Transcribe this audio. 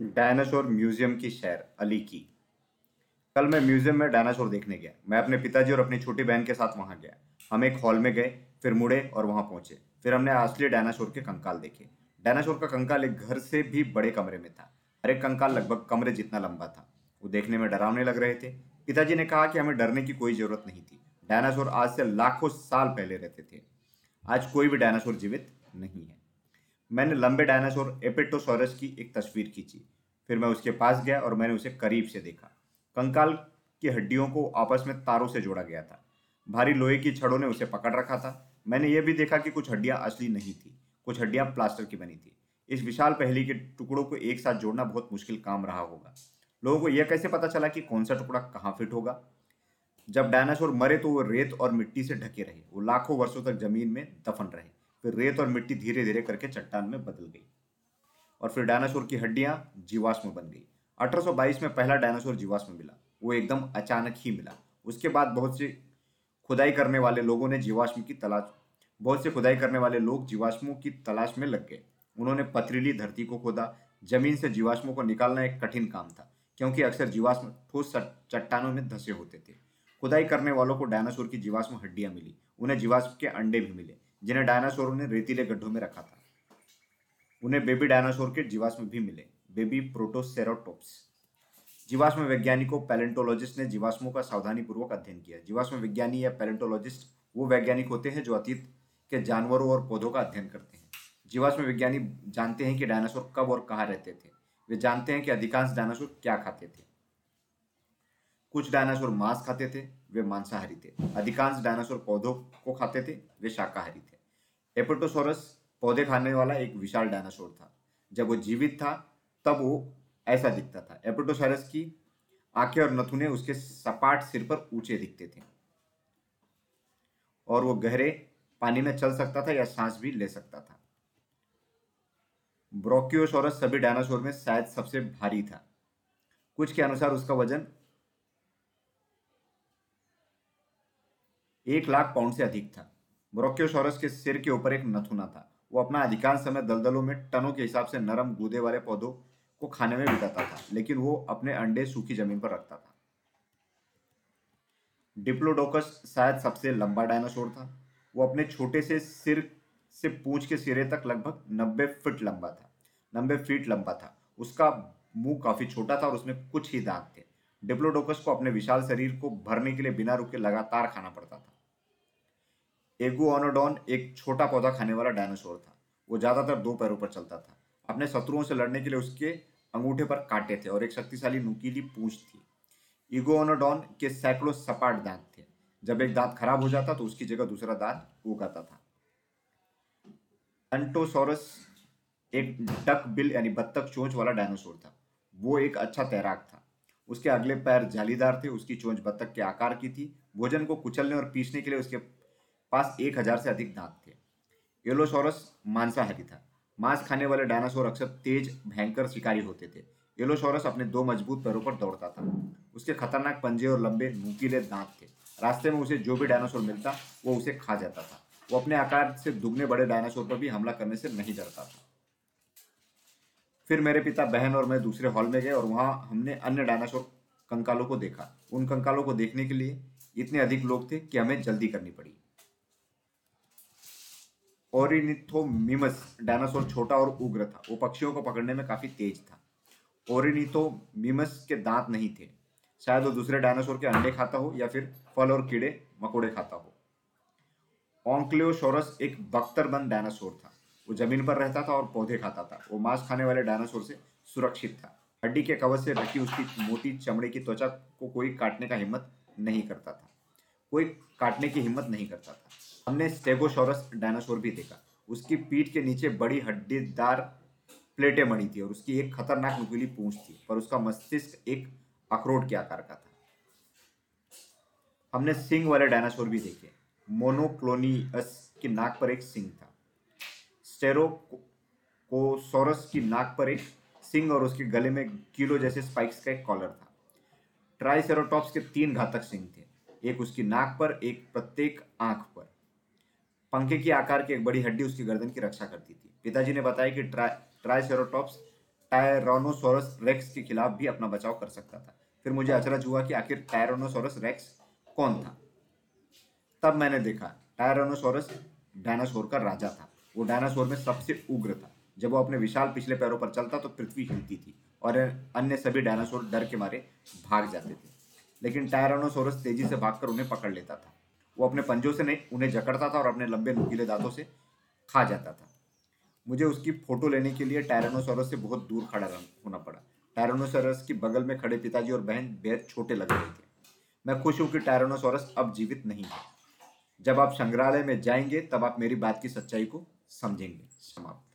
Dinosaur museum की सैर अली की। कल मैं म्यूज़ियम में डायनासोर देखने गया। मैं अपने पिताजी और अपनी छोटी बहन के साथ वहाँ गया। हम एक हॉल में गए, फिर मुड़े और वहाँ पहुँचे। फिर हमने असली डायनासोर के कंकाल देखे। डायनासोर का कंकाल एक घर से भी बड़े कमरे में था। हर एक कंकाल लगभग कमरे जितना लंबा था। वो देखने में डरावने लग रहे थे। पिताजी ने कहा कि हमें डरने की कोई ज़रूरत नहीं थी। डायनासोर आज से लाखों साल पहले रहते थे। आज कोई भी डायनासोर जीवित नहीं है। मैंने लंबे डायनासोर एपेटोसोरस की एक तस्वीर खींची। फिर मैं उसके पास गया और मैंने उसे करीब से देखा। कंकाल की हड्डियों को आपस में तारों से जोड़ा गया था। भारी लोहे की छड़ों ने उसे पकड़ रखा था। मैंने यह भी देखा कि कुछ हड्डियाँ असली नहीं थी, कुछ हड्डियाँ प्लास्टर की बनी थी। इस विशाल पहली के टुकड़ों को एक साथ जोड़ना बहुत मुश्किल काम रहा होगा। लोगों को यह कैसे पता चला कि कौन सा टुकड़ा कहाँ फिट होगा? जब डायनासोर मरे तो वो रेत और मिट्टी से ढके रहे। वो लाखों वर्षों तक ज़मीन में दफन रहे। फिर रेत और मिट्टी धीरे धीरे करके चट्टान में बदल गई। और फिर डायनासोर की हड्डियाँ जीवाश्म बन गई। 1822 में पहला डायनासोर जीवाश्म मिला। वो एकदम अचानक ही मिला। उसके बाद बहुत से खुदाई करने वाले लोगों ने जीवाश्म की तलाश, बहुत से खुदाई करने वाले लोग जीवाश्मों की तलाश में लग गए। उन्होंने पथरीली धरती को खोदा। ज़मीन से जीवाश्मों को निकालना एक कठिन काम था, क्योंकि अक्सर जीवाश्म ठोस चट्टानों में धसे होते थे। खुदाई करने वालों को डायनासोर की जीवाश्म हड्डियाँ मिली। उन्हें जीवाश्म के अंडे भी मिले। जिन्हें डायनासोरों ने रेतीले गड्ढों में रखा था। उन्हें बेबी डायनासोर के जीवाश्म भी मिले, बेबी प्रोटोसेरोटोप्स। जीवाश्म वैज्ञानिकों, पैलेंटोलॉजिस्ट ने जीवाश्मों का सावधानी पूर्वक अध्ययन किया। जीवाश्म विज्ञानी या पैलेंटोलॉजिस्ट वो वैज्ञानिक होते हैं जो अतीत के जानवरों और पौधों का अध्ययन करते हैं। जीवाश्म विज्ञानी जानते हैं कि डायनासोर कब और कहाँ रहते थे। वे जानते हैं कि अधिकांश डायनासोर क्या खाते थे। कुछ डायनासोर मांस खाते थे वे मांसाहारी थे। अधिकांश डायनासोर पौधों को खाते थे, वे शाकाहारी थे। एपोटोसोरस पौधे खाने वाला एक विशाल डायनासोर था। जब वो जीवित था, तब वो ऐसा दिखता था। एपोटोसोरस की आँखें और नथुने उसके सपाट सिर पर ऊँचे दिखते थे। और वो गहरे पानी में चल सकता था या सांस भी ले सकता था। ब्रोकियोसोरस सभी डायनासोर में शायद सबसे भारी था। कुछ के अनुसार उसका वज़न एक लाख पाउंड से अधिक था। ब्रोकियोसोरस के सिर के ऊपर एक नथुना था। वो अपना अधिकांश समय दलदलों में टनों के हिसाब से नरम गूदे वाले पौधों को खाने में बिताता था, लेकिन वो अपने अंडे सूखी ज़मीन पर रखता था। डिप्लोडोकस शायद सबसे लंबा डायनासोर था। वो अपने छोटे से सिर से पूंछ के सिरे तक लगभग नब्बे फीट लंबा था। नब्बे फीट लंबा था। उसका मुँह काफ़ी छोटा था और उसमें कुछ ही दांत थे। डिप्लोडोकस को अपने विशाल शरीर को भरने के लिए बिना रुके लगातार खाना पड़ता था। एगुआनोडॉन एक छोटा पौधा खाने वाला डायनासोर था। वो ज़्यादातर दो पैरों पर चलता था। अपने शत्रुओं से लड़ने के लिए उसके अंगूठे पर काटे थे और एक शक्तिशाली नुकीली पूंछ थी। इगोनोडॉन के सैकड़ों सपाट दांत थे। जब एक दांत खराब हो जाता तो उसकी जगह दूसरा दांत उगाता था। अंटोसोरस एक डक बिल यानी बत्तख चोंच वाला डायनासोर था। वो एक अच्छा तैराक था। उसके अगले पैर जालीदार थे। उसकी चोंच बत्तख के आकार की थी। भोजन को कुचलने और पीसने के लिए उसके पास एक हज़ार से अधिक दांत थे। एलोसोरस मांसाहारी था। मांस खाने वाले डायनासोर अक्सर तेज, भयंकर शिकारी होते थे। एलोसोरस अपने दो मज़बूत पैरों पर दौड़ता था। उसके खतरनाक पंजे और लंबे, नुकीले दांत थे। रास्ते में उसे जो भी डायनासोर मिलता, वो उसे खा जाता था। वो अपने आकार से दुगने बड़े डायनासोर पर भी हमला करने से नहीं डरता था। फिर मेरे पिता, बहन और मैं दूसरे हॉल में गए और वहाँ हमने अन्य डायनासोर कंकालों को देखा। उन कंकालों को देखने के लिए इतने अधिक लोग थे कि हमें जल्दी करनी पड़ी। ओरिनिथोमिमस डायनासोर छोटा और उग्र था। वो पक्षियों को पकड़ने में काफ़ी तेज था। ओरिनिथोमिमस के दांत नहीं थे। शायद वो दूसरे डायनासोर के अंडे खाता हो या फिर फल और कीड़े मकोड़े खाता हो। ऑन्क्लियोसोरस एक बख्तरबंद डायनासोर था। वो ज़मीन पर रहता था और पौधे खाता था। वो मांस खाने वाले डायनासोर से सुरक्षित था। हड्डी के कवच से ढकी उसकी मोटी चमड़े की त्वचा को कोई काटने का हिम्मत नहीं करता था। कोई काटने की हिम्मत नहीं करता था। हमने स्टेगोसोरस डायनासोर भी देखा। उसकी पीठ के नीचे बड़ी हड्डीदार प्लेटें बनी थी और उसकी एक खतरनाक नुकीली पूंछ थी, पर उसका मस्तिष्क एक अखरोट के आकार का था। हमने सिंग वाले डायनासोर भी देखे। मोनोक्लोनियस की नाक पर एक सिंग था। स्टेरोकोसोरस की नाक पर एक सिंग और उसके गले में किलो जैसे स्पाइक्स का एक कॉलर था। ट्राइसेरोटॉप्स के तीन घातक सिंग थे। एक उसकी नाक पर, एक प्रत्येक आँख पंखे की आकार की एक बड़ी हड्डी उसकी गर्दन की रक्षा करती थी। पिताजी ने बताया कि ट्राइसेरोटॉप्स, टायरोनोसोरस रेक्स के खिलाफ भी अपना बचाव कर सकता था। फिर मुझे अचरज हुआ कि आखिर टायरोनोसोरस रेक्स कौन था? तब मैंने देखा, टायरोनोसोरस डायनासोर का राजा था। वो डायनासोर में सबसे उग्र था। जब वो अपने विशाल पिछले पैरों पर चलता तो पृथ्वी हिलती थी और अन्य सभी डायनासोर डर के मारे भाग जाते थे। लेकिन टायरोनोसोरस तेज़ी से भागकर उन्हें पकड़ लेता था। वो अपने पंजों से नहीं, उन्हें जकड़ता था और अपने लंबे नुकीले दांतों से खा जाता था। मुझे उसकी फ़ोटो लेने के लिए टायरोनोसोरस से बहुत दूर खड़ा होना पड़ा। टायरोनोसोरस की बगल में खड़े पिताजी और बहन बेहद छोटे लग रहे थे। मैं खुश हूँ कि टायरोनोसोरस अब जीवित नहीं है। जब आप संग्रहालय में जाएँगे, तब आप मेरी बात की सच्चाई को समझेंगे। समाप्त।